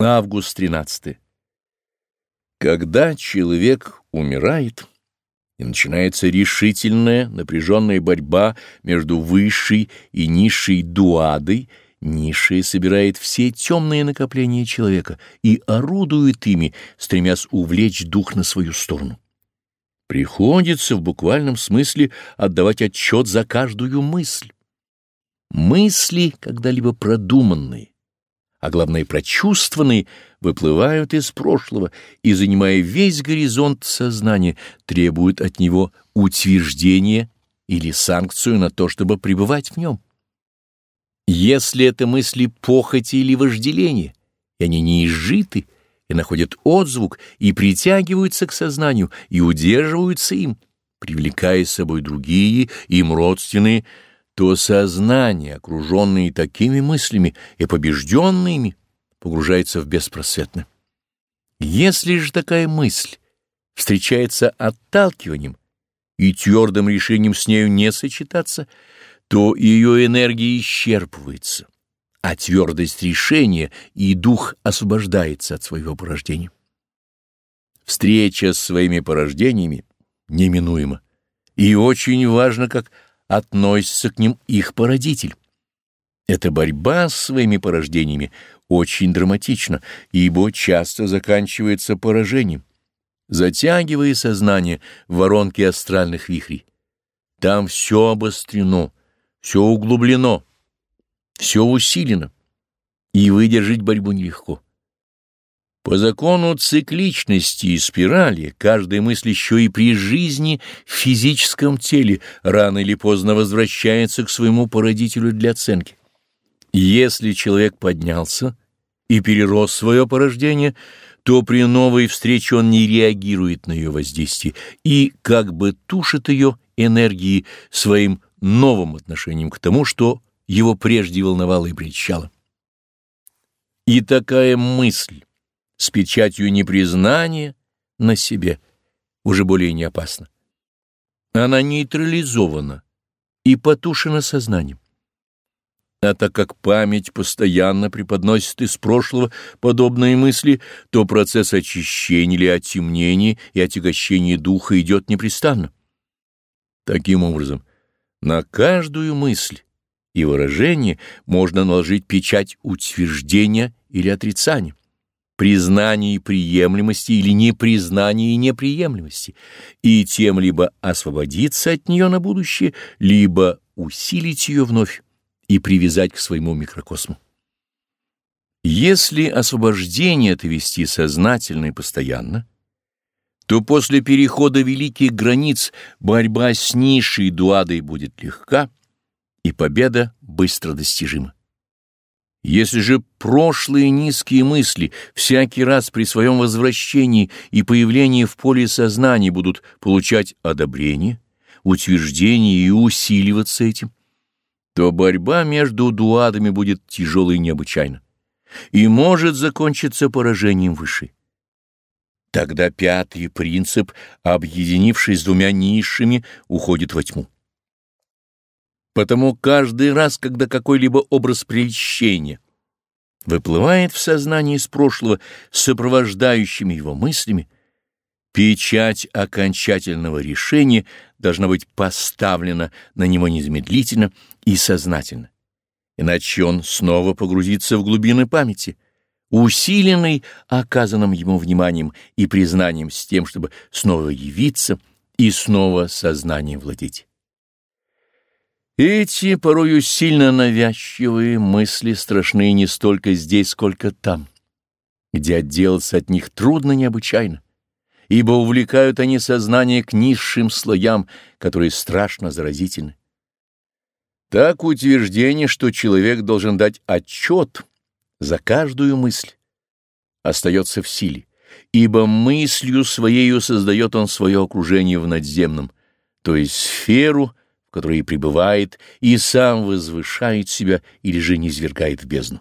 Август 13. Когда человек умирает, и начинается решительная напряженная борьба между высшей и низшей дуадой, низшая собирает все темные накопления человека и орудует ими, стремясь увлечь дух на свою сторону. Приходится в буквальном смысле отдавать отчет за каждую мысль. Мысли, когда-либо продуманные, а главное прочувствованные, выплывают из прошлого и, занимая весь горизонт сознания, требуют от него утверждения или санкцию на то, чтобы пребывать в нем. Если это мысли похоти или вожделения, и они не изжиты, и находят отзвук, и притягиваются к сознанию, и удерживаются им, привлекая с собой другие, им родственные, то сознание, окруженное такими мыслями и побежденное ими, погружается в беспросветное. Если же такая мысль встречается отталкиванием и твердым решением с нею не сочетаться, то ее энергия исчерпывается, а твердость решения и дух освобождается от своего порождения. Встреча с своими порождениями неминуема, и очень важно, как относится к ним их породитель. Эта борьба с своими порождениями очень драматична, ибо часто заканчивается поражением, затягивая сознание в воронки астральных вихрей. Там все обострено, все углублено, все усилено, и выдержать борьбу нелегко. По закону цикличности и спирали каждая мысль еще и при жизни в физическом теле рано или поздно возвращается к своему породителю для оценки. Если человек поднялся и перерос свое порождение, то при новой встрече он не реагирует на ее воздействие и как бы тушит ее энергией своим новым отношением к тому, что его прежде волновало и прельщало. И такая мысль с печатью непризнания на себе уже более не опасна. Она нейтрализована и потушена сознанием. А так как память постоянно преподносит из прошлого подобные мысли, то процесс очищения или отемнения и отягощения духа идет непрестанно. Таким образом, на каждую мысль и выражение можно наложить печать утверждения или отрицания признании приемлемости или непризнании неприемлемости, и тем либо освободиться от нее на будущее, либо усилить ее вновь и привязать к своему микрокосму. Если освобождение это вести сознательно и постоянно, то после перехода великих границ борьба с низшей дуадой будет легка, и победа быстро достижима. Если же прошлые низкие мысли всякий раз при своем возвращении и появлении в поле сознания будут получать одобрение, утверждение и усиливаться этим, то борьба между дуадами будет тяжелой необычайно и может закончиться поражением выше. Тогда пятый принцип, объединившись с двумя низшими, уходит во тьму. Потому каждый раз, когда какой-либо образ прельщения выплывает в сознание из прошлого сопровождающими его мыслями, печать окончательного решения должна быть поставлена на него незамедлительно и сознательно, иначе он снова погрузится в глубины памяти, усиленный оказанным ему вниманием и признанием с тем, чтобы снова явиться и снова сознанием владеть. Эти порою сильно навязчивые мысли страшны не столько здесь, сколько там, где отделаться от них трудно необычайно, ибо увлекают они сознание к низшим слоям, которые страшно заразительны. Так утверждение, что человек должен дать отчет за каждую мысль, остается в силе, ибо мыслью своею создает он свое окружение в надземном, то есть сферу, в которой и пребывает, и сам возвышает себя или же низвергает в бездну.